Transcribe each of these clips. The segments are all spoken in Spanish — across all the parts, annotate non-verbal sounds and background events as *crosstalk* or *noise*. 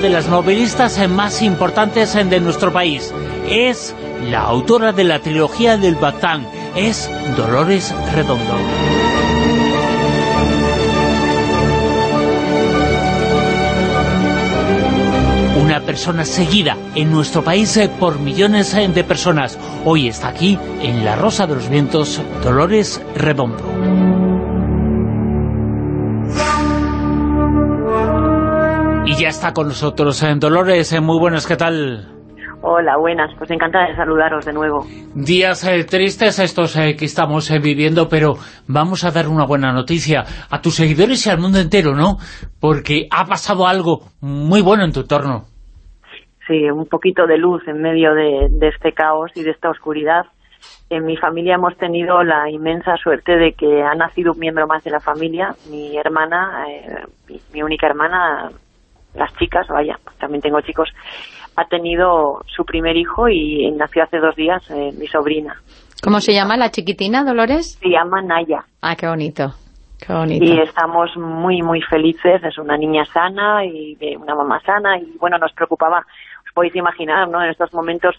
de las novelistas más importantes de nuestro país. Es la autora de la trilogía del Batán, es Dolores Redondo. Una persona seguida en nuestro país por millones de personas. Hoy está aquí, en La Rosa de los Vientos, Dolores Redondo. Y ya está con nosotros en eh, Dolores. Muy buenas, ¿qué tal? Hola, buenas. Pues encantada de saludaros de nuevo. Días eh, tristes estos eh, que estamos eh, viviendo, pero vamos a dar una buena noticia a tus seguidores y al mundo entero, ¿no? Porque ha pasado algo muy bueno en tu entorno. Sí, un poquito de luz en medio de, este caos y de esta oscuridad. En mi familia hemos tenido la inmensa suerte de que ha nacido un miembro más de la familia, mi hermana, mi única hermana, las chicas, vaya, también tengo chicos, ha tenido su primer hijo y nació hace dos días eh, mi sobrina. ¿Cómo se llama la chiquitina, Dolores? Se llama Naya. Ah, qué bonito. Qué bonito. Y estamos muy, muy felices. Es una niña sana y de una mamá sana. Y bueno, nos preocupaba, podéis imaginar, ¿no? En estos momentos,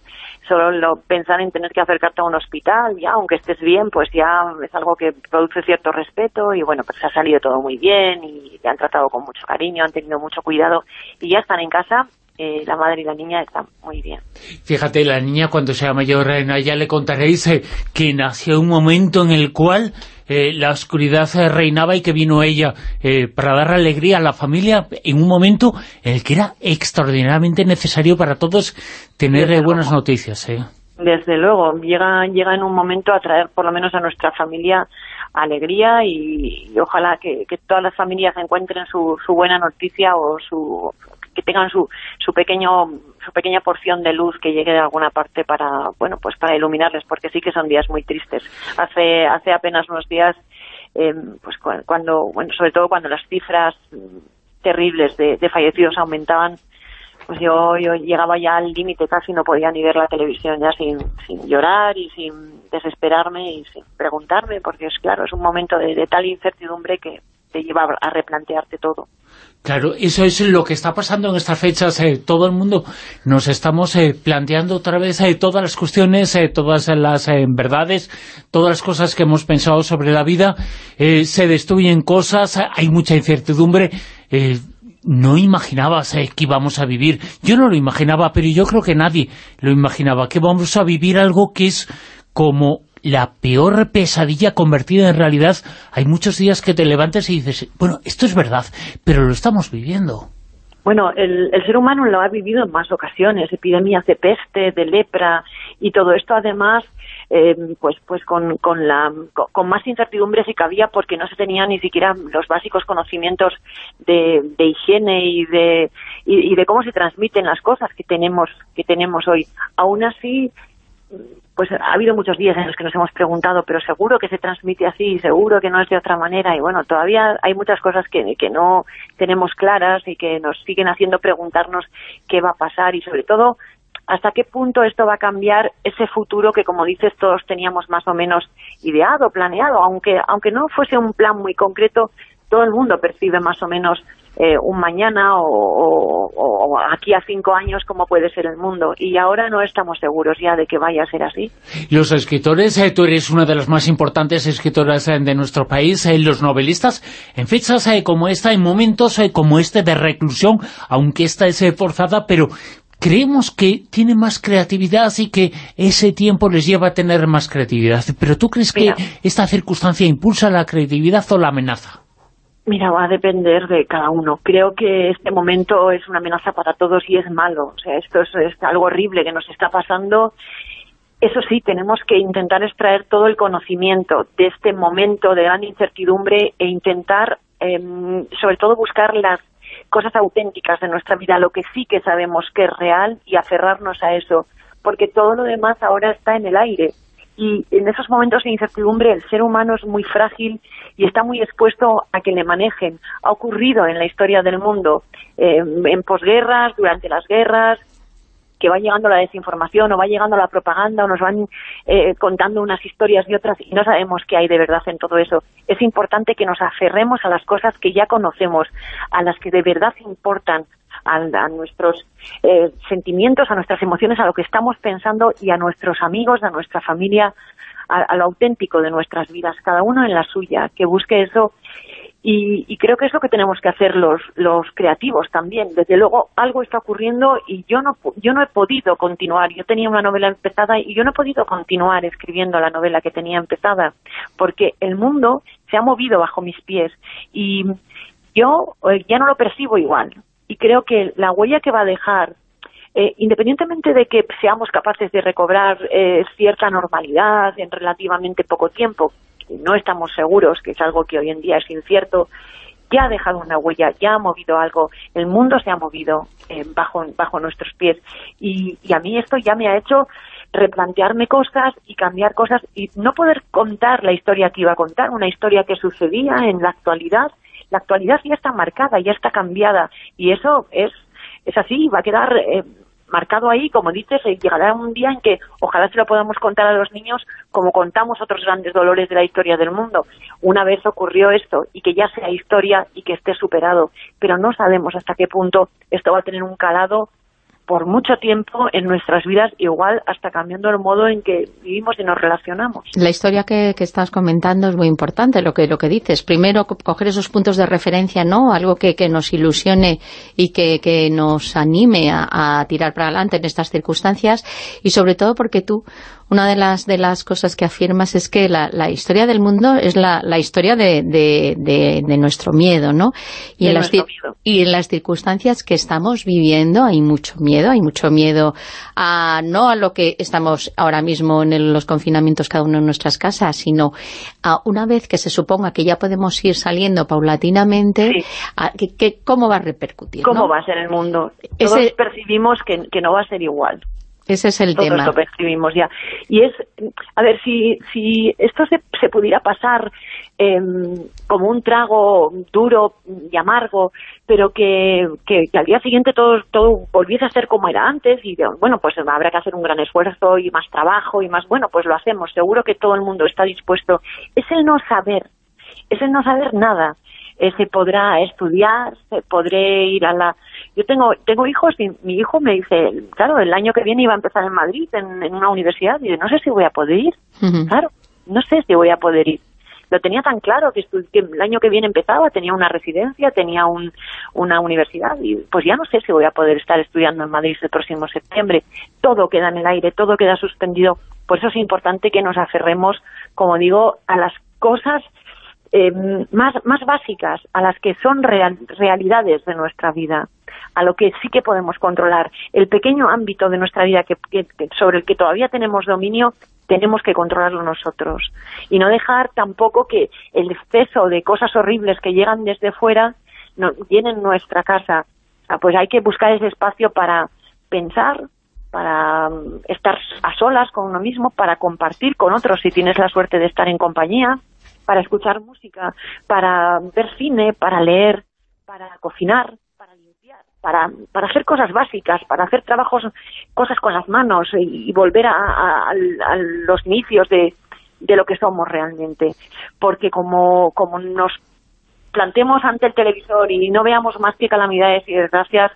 solo lo, pensar en tener que acercarte a un hospital, ya, aunque estés bien, pues ya es algo que produce cierto respeto. Y bueno, pues ha salido todo muy bien y te han tratado con mucho cariño, han tenido mucho cuidado. Y ya están en casa eh, la madre y la niña están muy bien. Fíjate, la niña cuando sea mayor, ya le contaréis eh, que nació un momento en el cual eh, la oscuridad reinaba y que vino ella para dar alegría a la familia en un momento en el que era extraordinariamente necesario para todos tener buenas noticias. Desde luego, llega, llega en un momento a traer por lo menos a nuestra familia alegría y, ojalá que, todas las familias encuentren su, su buena noticia o su que tengan su, su pequeño su pequeña porción de luz que llegue de alguna parte para bueno pues para iluminarles porque sí que son días muy tristes. Hace hace apenas unos días em, pues cuando bueno sobre todo cuando las cifras terribles de, fallecidos aumentaban pues yo, yo llegaba ya al límite casi no podía ni ver la televisión ya sin, sin llorar y sin desesperarme y sin preguntarme porque es claro es un momento de tal incertidumbre que te lleva a replantearte todo Claro, eso es lo que está pasando en estas fechas. Eh, todo el mundo nos estamos eh, planteando otra vez eh, todas las cuestiones, todas las verdades, todas las cosas que hemos pensado sobre la vida. se destruyen cosas, hay mucha incertidumbre. no imaginabas que íbamos a vivir. Yo no lo imaginaba, pero yo creo que nadie lo imaginaba, que vamos a vivir algo que es como la peor pesadilla convertida en realidad. Hay muchos días que te levantes y dices, bueno, esto es verdad, pero lo estamos viviendo. Bueno, el, ser humano lo ha vivido en más ocasiones, epidemias de peste, de lepra y todo esto además eh, pues pues con, con, la, con más incertidumbres si cabía porque no se tenían ni siquiera los básicos conocimientos de, de higiene y de, y, y, de cómo se transmiten las cosas que tenemos, que tenemos hoy. Aún así, pues ha habido muchos días en los que nos hemos preguntado, pero seguro que se transmite así, seguro que no es de otra manera, y bueno, todavía hay muchas cosas que, que no tenemos claras y que nos siguen haciendo preguntarnos qué va a pasar y sobre todo hasta qué punto esto va a cambiar ese futuro que, como dices, todos teníamos más o menos ideado, planeado, aunque, aunque no fuese un plan muy concreto, todo el mundo percibe más o menos eh, un mañana o, aquí a cinco años cómo puede ser el mundo. Y ahora no estamos seguros ya de que vaya a ser así. Los escritores, eh, tú eres una de las más importantes escritoras eh, de nuestro país, los novelistas, en fechas como esta, en momentos como este de reclusión, aunque esta es forzada, pero creemos que tiene más creatividad y que ese tiempo les lleva a tener más creatividad. Pero ¿tú crees que esta circunstancia impulsa la creatividad o la amenaza? Mira, va a depender de cada uno. Creo que este momento es una amenaza para todos y es malo. O sea, esto es, algo horrible que nos está pasando. Eso sí, tenemos que intentar extraer todo el conocimiento de este momento de gran incertidumbre e intentar, em, sobre todo, buscar las cosas auténticas de nuestra vida, lo que sí que sabemos que es real y aferrarnos a eso, porque todo lo demás ahora está en el aire y en esos momentos de incertidumbre el ser humano es muy frágil y está muy expuesto a que le manejen. Ha ocurrido en la historia del mundo, eh, en posguerras, durante las guerras, que va llegando la desinformación o va llegando la propaganda o nos van eh, contando unas historias y otras y no sabemos qué hay de verdad en todo eso. Es importante que nos aferremos a las cosas que ya conocemos, a las que de verdad importan, a, nuestros eh, sentimientos, a nuestras emociones, a lo que estamos pensando y a nuestros amigos, a nuestra familia, a, lo auténtico de nuestras vidas, cada uno en la suya, que busque eso y, creo que es lo que tenemos que hacer los, los creativos también. Desde luego, algo está ocurriendo y yo no, yo no he podido continuar. Yo tenía una novela empezada y yo no he podido continuar escribiendo la novela que tenía empezada, porque el mundo se ha movido bajo mis pies y yo eh, ya no lo percibo igual. Y creo que la huella que va a dejar eh, independientemente de que seamos capaces de recobrar eh, cierta normalidad en relativamente poco tiempo, no estamos seguros, que es algo que hoy en día es incierto, ya ha dejado una huella, ya ha movido algo, el mundo se ha movido eh, bajo, nuestros pies y, y a mí esto ya me ha hecho replantearme cosas y cambiar cosas y no poder contar la historia que iba a contar, una historia que sucedía en la actualidad. La actualidad ya está marcada, ya está cambiada y eso es, es así, va a quedar eh, marcado ahí, como dices, eh, llegará un día en que ojalá se lo podamos contar a los niños como contamos otros grandes dolores de la historia del mundo. Una vez ocurrió esto y que ya sea historia y que esté superado, pero no sabemos hasta qué punto esto va a tener un calado por mucho tiempo en nuestras vidas, igual hasta cambiando el modo en que vivimos y nos relacionamos. La historia que, estás comentando es muy importante, lo que lo que dices. Primero, coger esos puntos de referencia, ¿no? Algo que, nos ilusione y que, nos anime a, a tirar para adelante en estas circunstancias y sobre todo porque tú una de las, de las cosas que afirmas es que la, la historia del mundo es la, la historia de, de, de, nuestro miedo, ¿no? Y en, las, y en las circunstancias que estamos viviendo hay mucho miedo, hay mucho miedo a no a lo que estamos ahora mismo en los confinamientos cada uno en nuestras casas, sino a una vez que se suponga que ya podemos ir saliendo paulatinamente, que, ¿cómo va a repercutir? ¿Cómo va a ser el mundo? Todos percibimos que, que no va a ser igual. Ese es el tema. lo percibimos ya. Y es, a ver, si, si esto se, se pudiera pasar em, como un trago duro y amargo, pero que, que, al día siguiente todo, todo volviese a ser como era antes y bueno, pues habrá que hacer un gran esfuerzo y más trabajo y más, bueno, pues lo hacemos. Seguro que todo el mundo está dispuesto. Es el no saber, es el no saber nada. Eh, se podrá estudiar, se podré ir a la yo tengo tengo hijos y mi hijo me dice, claro, el año que viene iba a empezar en Madrid, en, una universidad, y no sé si voy a poder ir. Claro, no sé si voy a poder ir. Lo tenía tan claro que, el año que viene empezaba, tenía una residencia, tenía un, una universidad, y pues ya no sé si voy a poder estar estudiando en Madrid el próximo septiembre. Todo queda en el aire, todo queda suspendido. Por eso es importante que nos aferremos, como digo, a las cosas eh, más, más básicas, a las que son realidades de nuestra vida a lo que sí que podemos controlar. El pequeño ámbito de nuestra vida que, sobre el que todavía tenemos dominio, tenemos que controlarlo nosotros. Y no dejar tampoco que el exceso de cosas horribles que llegan desde fuera no, llenen nuestra casa. pues hay que buscar ese espacio para pensar, para mm, estar a solas con uno mismo, para compartir con otros si tienes la suerte de estar en compañía, para escuchar música, para ver cine, para leer, para cocinar, para, para hacer cosas básicas, para hacer trabajos, cosas con las manos y, volver a, los inicios de, de lo que somos realmente. Porque como, como nos plantemos ante el televisor y no veamos más que calamidades y desgracias,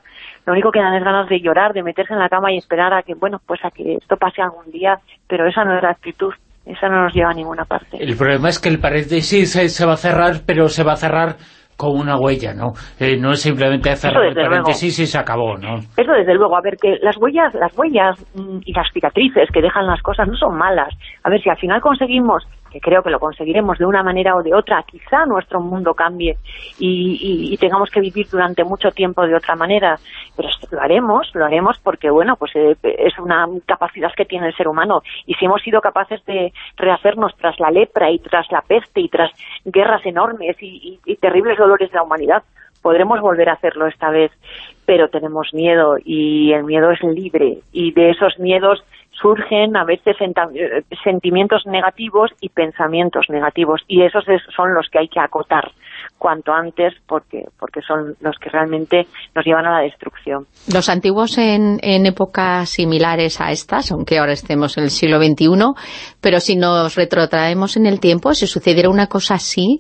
lo único que dan es ganas de llorar, de meterse en la cama y esperar a que, bueno, pues a que esto pase algún día, pero esa no es la actitud. Esa no nos lleva a ninguna parte. El problema es que el paréntesis se va a cerrar, pero se va a cerrar con una huella, ¿no? Eh, no es simplemente hacer el paréntesis y se acabó, ¿no? Eso desde luego, a ver, que las huellas, las huellas mm, y las cicatrices que dejan las cosas no son malas. A ver, si al final conseguimos que creo que lo conseguiremos de una manera o de otra, quizá nuestro mundo cambie y, tengamos que vivir durante mucho tiempo de otra manera, pero lo haremos, lo haremos porque, bueno, pues eh, es una capacidad que tiene el ser humano. Y si hemos sido capaces de rehacernos tras la lepra y tras la peste y tras guerras enormes y, y terribles dolores de la humanidad, podremos volver a hacerlo esta vez, pero tenemos miedo y el miedo es libre. Y de esos miedos surgen a veces eh, sentimientos negativos y pensamientos negativos y esos son los que hay que acotar cuanto antes porque, porque son los que realmente nos llevan a la destrucción. Los antiguos en, en épocas similares a estas, aunque ahora estemos en el siglo XXI, pero si nos retrotraemos en el tiempo, si sucediera una cosa así,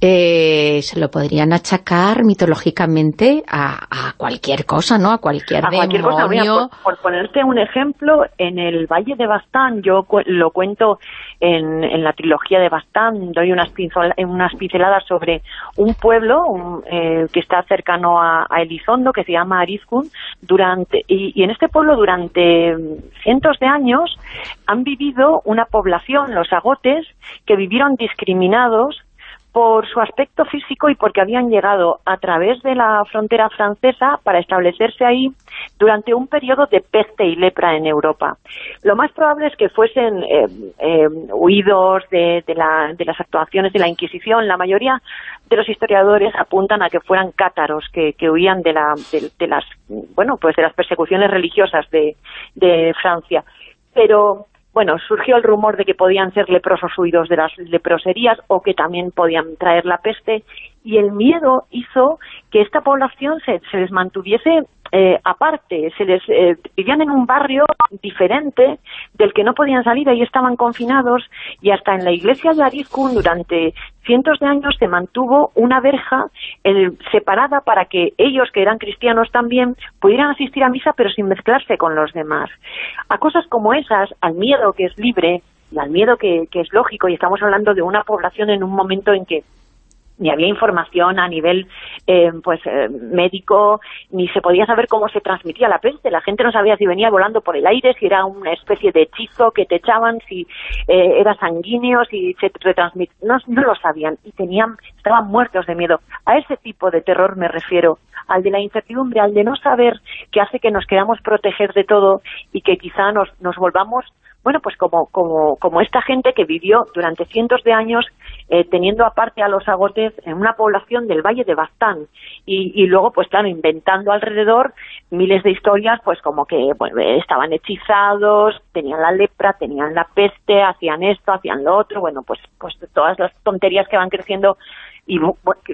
eh, se lo podrían achacar mitológicamente a, cualquier cosa, ¿no? A cualquier a Cualquier cosa. por, ponerte un ejemplo, en el Valle de Bastán, yo lo cuento en, en la trilogía de Bastán, doy unas, unas pinceladas sobre un pueblo eh, que está cercano a, Elizondo, que se llama Arizkun, durante, y, en este pueblo durante cientos de años han vivido una población, los agotes, que vivieron discriminados por su aspecto físico y porque habían llegado a través de la frontera francesa para establecerse ahí durante un periodo de peste y lepra en Europa. Lo más probable es que fuesen eh, eh, huidos de, las actuaciones de la Inquisición. La mayoría de los historiadores apuntan a que fueran cátaros que, huían de, las bueno pues de las persecuciones religiosas de, de Francia. Pero bueno, surgió el rumor de que podían ser leprosos huidos de las leproserías o que también podían traer la peste y el miedo hizo que esta población se, se les mantuviese eh, aparte, se les eh, vivían en un barrio diferente del que no podían salir, ahí estaban confinados y hasta en la iglesia de Arizkun durante cientos de años se mantuvo una verja separada para que ellos, que eran cristianos también, pudieran asistir a misa pero sin mezclarse con los demás. A cosas como esas, al miedo que es libre y al miedo que es lógico, y estamos hablando de una población en un momento en que ni había información a nivel eh, pues eh, médico, ni se podía saber cómo se transmitía la peste. La gente no sabía si venía volando por el aire, si era una especie de hechizo que te echaban, si eh, era sanguíneo, si se retransmitía. No, no lo sabían y tenían estaban muertos de miedo. A ese tipo de terror me refiero, al de la incertidumbre, al de no saber que hace que nos queramos proteger de todo y que quizá nos, nos volvamos bueno, pues como, como, como esta gente que vivió durante cientos de años eh, teniendo aparte a los agotes en una población del Valle de Bastán y, luego, pues claro, inventando alrededor miles de historias, pues como que estaban hechizados, tenían la lepra, tenían la peste, hacían esto, hacían lo otro, bueno, pues, pues todas las tonterías que van creciendo y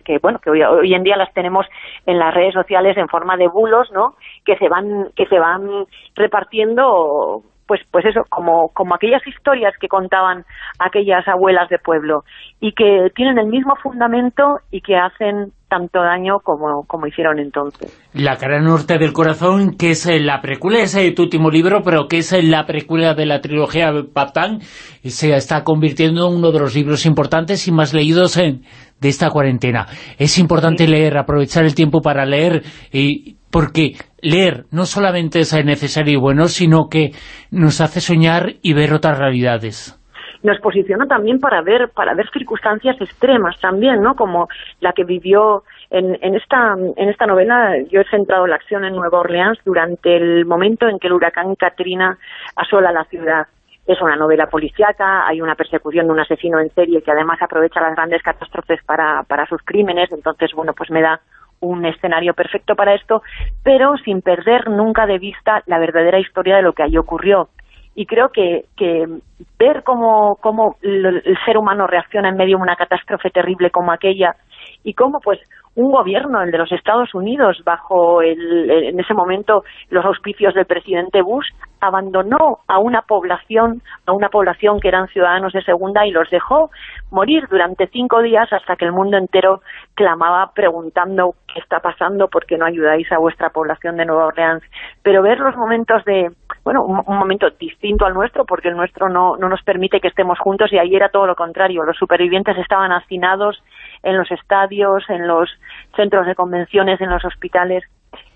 que, bueno que hoy, en día las tenemos en las redes sociales en forma de bulos no que se van que se van repartiendo pues pues eso, como, como aquellas historias que contaban aquellas abuelas de pueblo y que tienen el mismo fundamento y que hacen tanto daño como, como hicieron entonces. La cara norte del corazón, que es la precuela, es tu último libro, pero que es la precuela de la trilogía Patán, se está convirtiendo en uno de los libros importantes y más leídos en, de esta cuarentena. Es importante leer, aprovechar el tiempo para leer, y, porque leer no solamente es necesario y bueno, sino que nos hace soñar y ver otras realidades nos posiciona también para ver para ver circunstancias extremas también, ¿no? Como la que vivió en, en, esta en esta novela. Yo he centrado la acción en Nueva Orleans durante el momento en que el huracán Katrina asola la ciudad. Es una novela policíaca, hay una persecución de un asesino en serie que además aprovecha las grandes catástrofes para, para sus crímenes, entonces, bueno, pues me da un escenario perfecto para esto, pero sin perder nunca de vista la verdadera historia de lo que allí ocurrió. Y creo que, que ver cómo, cómo el ser humano reacciona en medio de una catástrofe terrible como aquella y cómo pues un gobierno, el de los Estados Unidos, bajo el, en ese momento los auspicios del presidente Bush, abandonó a una población, a una población que eran ciudadanos de segunda y los dejó morir durante cinco días hasta que el mundo entero clamaba preguntando qué está pasando, porque no ayudáis a vuestra población de Nueva Orleans. Pero ver los momentos de, bueno, un, momento distinto al nuestro, porque el nuestro no, no nos permite que estemos juntos y ahí era todo lo contrario. Los supervivientes estaban hacinados en los estadios, en los centros de convenciones, en los hospitales,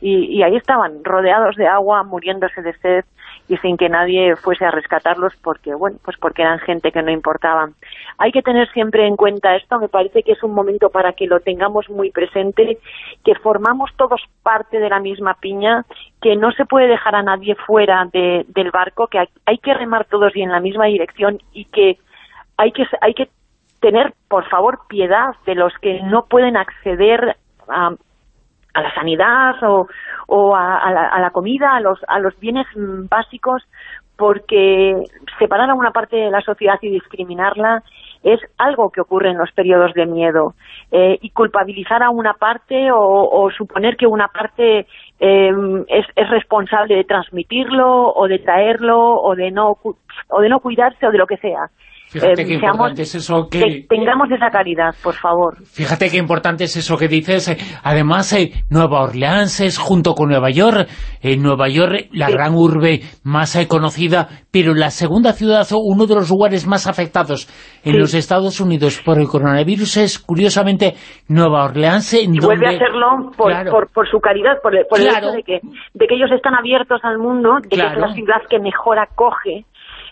y, ahí estaban, rodeados de agua, muriéndose de sed, y sin que nadie fuese a rescatarlos porque, bueno, pues porque eran gente que no importaba. Hay que tener siempre en cuenta esto, me parece que es un momento para que lo tengamos muy presente, que formamos todos parte de la misma piña, que no se puede dejar a nadie fuera del barco, que hay, hay que remar todos y en la misma dirección y que hay que, hay que tener, por favor, piedad de los que no pueden acceder a, la sanidad o, a, la, comida, a los, a los bienes básicos, porque separar a una parte de la sociedad y discriminarla es algo que ocurre en los periodos de miedo. Eh, y culpabilizar a una parte o, suponer que una parte eh, es, es, responsable de transmitirlo o de traerlo o de no o de no cuidarse o de lo que sea. Fíjate qué importante es eso que... tengamos esa caridad, por favor. Fíjate qué importante es eso que dices. Además, eh, Nueva Orleans es junto con Nueva York. en Nueva York, la gran urbe más eh, conocida, pero la segunda ciudad o uno de los lugares más afectados en los Estados Unidos por el coronavirus es, curiosamente, Nueva Orleans. En y vuelve a serlo por, su caridad, por, el, hecho de que, de que ellos están abiertos al mundo, de que es la ciudad que mejor acoge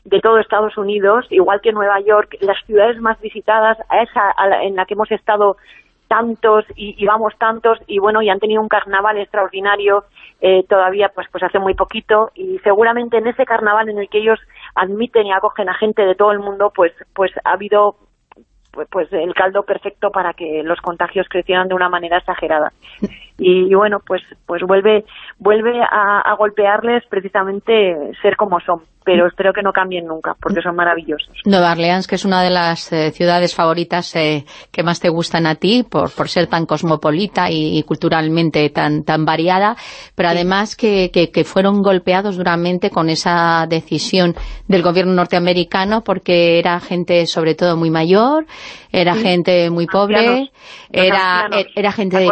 de todo Estados Unidos, igual que Nueva York, las ciudades más visitadas, a esa en la que hemos estado tantos y, vamos tantos y bueno y han tenido un carnaval extraordinario eh, todavía pues pues hace muy poquito y seguramente en ese carnaval en el que ellos admiten y acogen a gente de todo el mundo pues pues ha habido pues, pues el caldo perfecto para que los contagios crecieran de una manera exagerada. *laughs* Y, bueno pues pues vuelve vuelve a golpearles precisamente ser como son pero espero que no cambien nunca, porque son maravillosos. Nueva Orleans, que es una de las eh, ciudades favoritas eh, que más te gustan a ti, por, por ser tan cosmopolita y, culturalmente tan, tan variada, pero además que, que, fueron golpeados duramente con esa decisión del gobierno norteamericano, porque era gente sobre todo muy mayor, era gente muy pobre, era, era gente de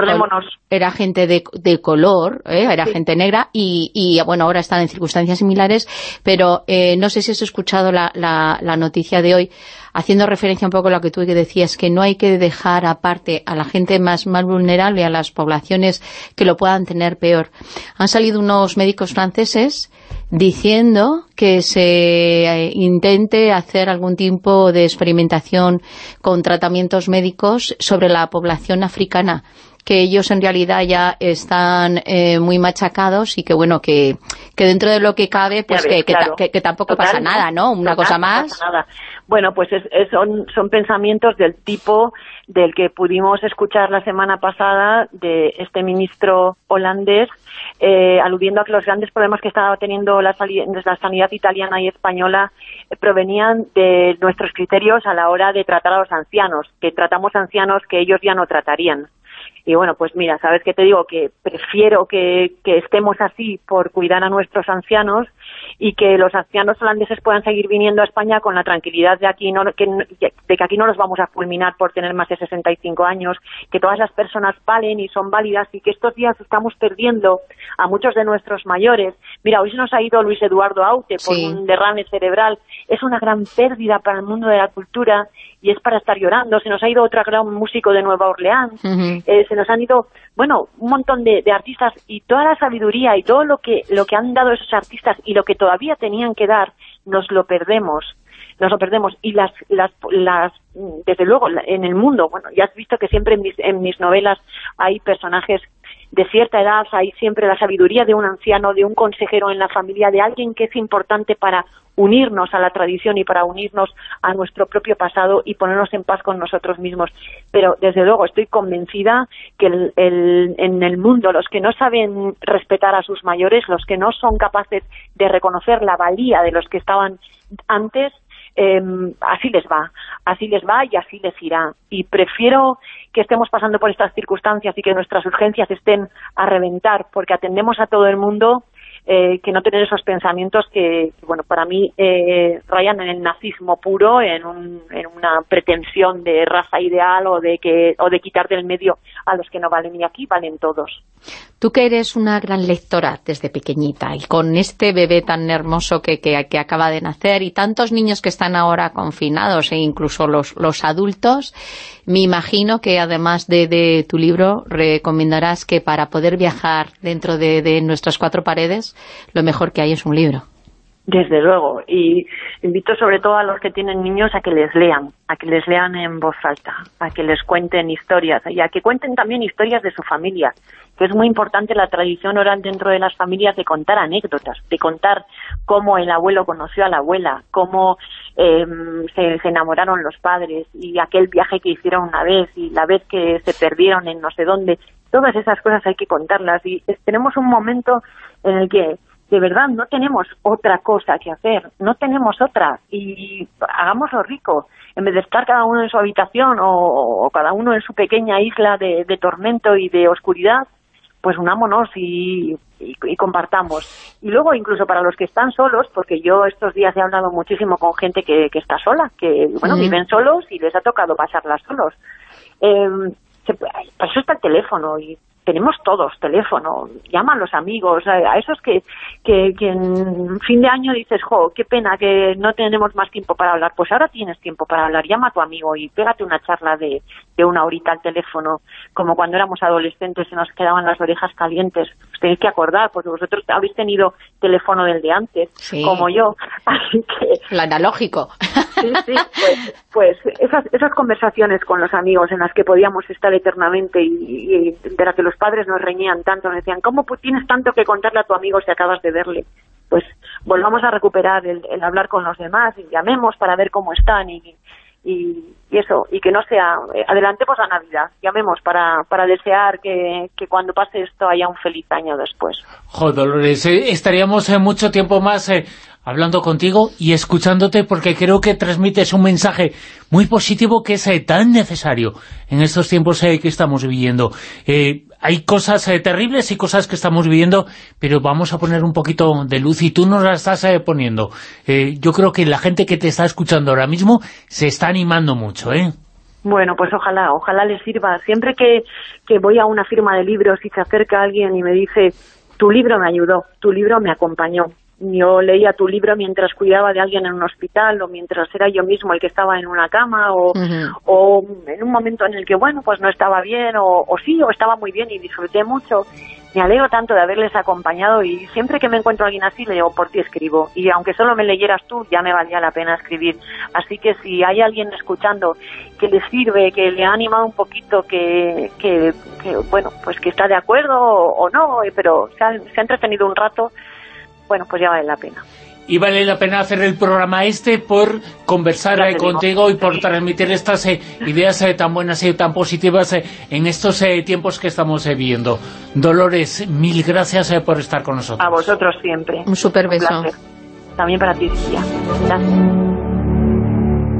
era gente de, de color, ¿eh? era gente negra y, bueno, ahora están en circunstancias similares, pero eh, no sé si has escuchado la, la, la, noticia de hoy, haciendo referencia un poco a lo que tú decías, que no hay que dejar aparte a la gente más, más vulnerable, a las poblaciones que lo puedan tener peor. Han salido unos médicos franceses diciendo que se eh, intente hacer algún tipo de experimentación con tratamientos médicos sobre la población africana que ellos en realidad ya están eh, muy machacados y que bueno, que, que dentro de lo que cabe, pues que, que, tampoco pasa nada, ¿no? Una cosa más. Bueno, pues son, son pensamientos del tipo del que pudimos escuchar la semana pasada de este ministro holandés eh, aludiendo a que los grandes problemas que estaba teniendo la, la sanidad italiana y española eh, provenían de nuestros criterios a la hora de tratar a los ancianos, que tratamos ancianos que ellos ya no tratarían. Y bueno, pues mira, ¿sabes qué te digo? Que prefiero que, que estemos así por cuidar a nuestros ancianos y que los ancianos holandeses puedan seguir viniendo a España con la tranquilidad de aquí no, que, de que aquí no los vamos a fulminar por tener más de 65 años, que todas las personas valen y son válidas y que estos días estamos perdiendo a muchos de nuestros mayores. Mira, hoy se nos ha ido Luis Eduardo Aute por un derrame cerebral. Es una gran pérdida para el mundo de la cultura y es para estar llorando. Se nos ha ido otro gran músico de Nueva Orleans. Eh, nos han ido, bueno, un montón de, de, artistas y toda la sabiduría y todo lo que, lo que han dado esos artistas y lo que todavía tenían que dar, nos lo perdemos nos lo perdemos. Y las, las, las desde luego en el mundo bueno ya has visto que siempre en mis, en mis novelas hay personajes de cierta edad hay siempre la sabiduría de un anciano, de un consejero en la familia, de alguien que es importante para unirnos a la tradición y para unirnos a nuestro propio pasado y ponernos en paz con nosotros mismos. Pero desde luego estoy convencida que en el mundo los que no saben respetar a sus mayores, los que no son capaces de reconocer la valía de los que estaban antes, Em, así les va, así les va y así les irá. Y prefiero que estemos pasando por estas circunstancias y que nuestras urgencias estén a reventar porque atendemos a todo el mundo eh, que no tener esos pensamientos que, bueno, para mí eh, rayan en el nazismo puro, en, una pretensión de raza ideal o de que o de quitar del medio a los que no valen y aquí valen todos. Tú que eres una gran lectora desde pequeñita y con este bebé tan hermoso que, que, acaba de nacer y tantos niños que están ahora confinados e incluso los, los adultos, me imagino que además de, de tu libro recomendarás que para poder viajar dentro de, de nuestras cuatro paredes lo mejor que hay es un libro. Desde luego, y invito sobre todo a los que tienen niños a que les lean, a que les lean en voz alta, a que les cuenten historias y a que cuenten también historias de su familia, que es muy importante la tradición oral dentro de las familias de contar anécdotas, de contar cómo el abuelo conoció a la abuela, cómo se, se, enamoraron los padres y aquel viaje que hicieron una vez y la vez que se perdieron en no sé dónde. Todas esas cosas hay que contarlas y tenemos un momento en el que de verdad no tenemos otra cosa que hacer, no tenemos otra y hagámoslo rico. en vez de estar cada uno en su habitación o, cada uno en su pequeña isla de, tormento y de oscuridad, pues unámonos y, compartamos. Y luego, incluso para los que están solos, porque yo estos días he hablado muchísimo con gente que, está sola, que, bueno, viven solos y les ha tocado pasarlas solos. Eh, para eso está el teléfono y tenemos todos teléfono, llaman los amigos, a, esos que, que, en fin de año dices, jo, qué pena que no tenemos más tiempo para hablar, pues ahora tienes tiempo para hablar, llama a tu amigo y pégate una charla de, de una horita al teléfono, como cuando éramos adolescentes y nos quedaban las orejas calientes, pues tenéis que acordar, porque vosotros habéis tenido teléfono del de antes, como yo, *laughs* así que... Lo analógico. Sí, sí, pues, pues esas, esas conversaciones con los amigos en las que podíamos estar eternamente y, y de las que los padres nos reñían tanto, nos decían, ¿cómo tienes tanto que contarle a tu amigo si acabas de verle? Pues volvamos a recuperar el, hablar con los demás y llamemos para ver cómo están y, eso, y que no sea, eh, adelantemos la Navidad, llamemos para, para desear que, cuando pase esto haya un feliz año después. Joder, Dolores, eh, estaríamos en mucho tiempo más eh, hablando contigo y escuchándote porque creo que transmites un mensaje muy positivo que es tan necesario en estos tiempos que estamos viviendo hay cosas eh, terribles y cosas que estamos viviendo, pero vamos a poner un poquito de luz y tú nos la estás eh, poniendo. Eh, yo creo que la gente que te está escuchando ahora mismo se está animando mucho, ¿eh? Bueno, pues ojalá, ojalá les sirva. Siempre que, que voy a una firma de libros y se acerca alguien y me dice, tu libro me ayudó, tu libro me acompañó, yo leía tu libro mientras cuidaba de alguien en un hospital o mientras era yo mismo el que estaba en una cama o, o en un momento en el que, bueno, pues no estaba bien o, o, sí, o estaba muy bien y disfruté mucho. Me alegro tanto de haberles acompañado y siempre que me encuentro a alguien así le digo, por ti escribo. Y aunque solo me leyeras tú, ya me valía la pena escribir. Así que si hay alguien escuchando que le sirve, que le ha animado un poquito, que, que, bueno, pues que está de acuerdo o, no, pero se ha entretenido un rato, bueno, pues ya vale la pena. Y vale la pena hacer el programa este por conversar eh, contigo y por transmitir estas eh, ideas eh, tan buenas y tan positivas en estos tiempos que estamos viviendo. Dolores, mil gracias por estar con nosotros. A vosotros siempre. Un super beso. También para ti, Gracias.